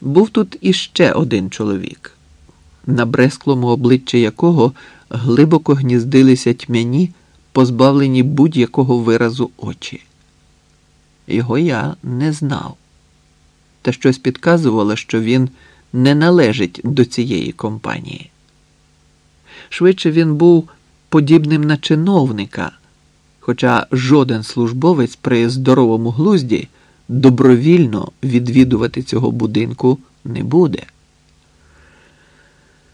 Був тут іще один чоловік, на бресклому обличчі якого глибоко гніздилися тьмяні, позбавлені будь-якого виразу очі. Його я не знав, та щось підказувало, що він не належить до цієї компанії. Швидше він був подібним на чиновника, хоча жоден службовець при здоровому глузді добровільно відвідувати цього будинку не буде.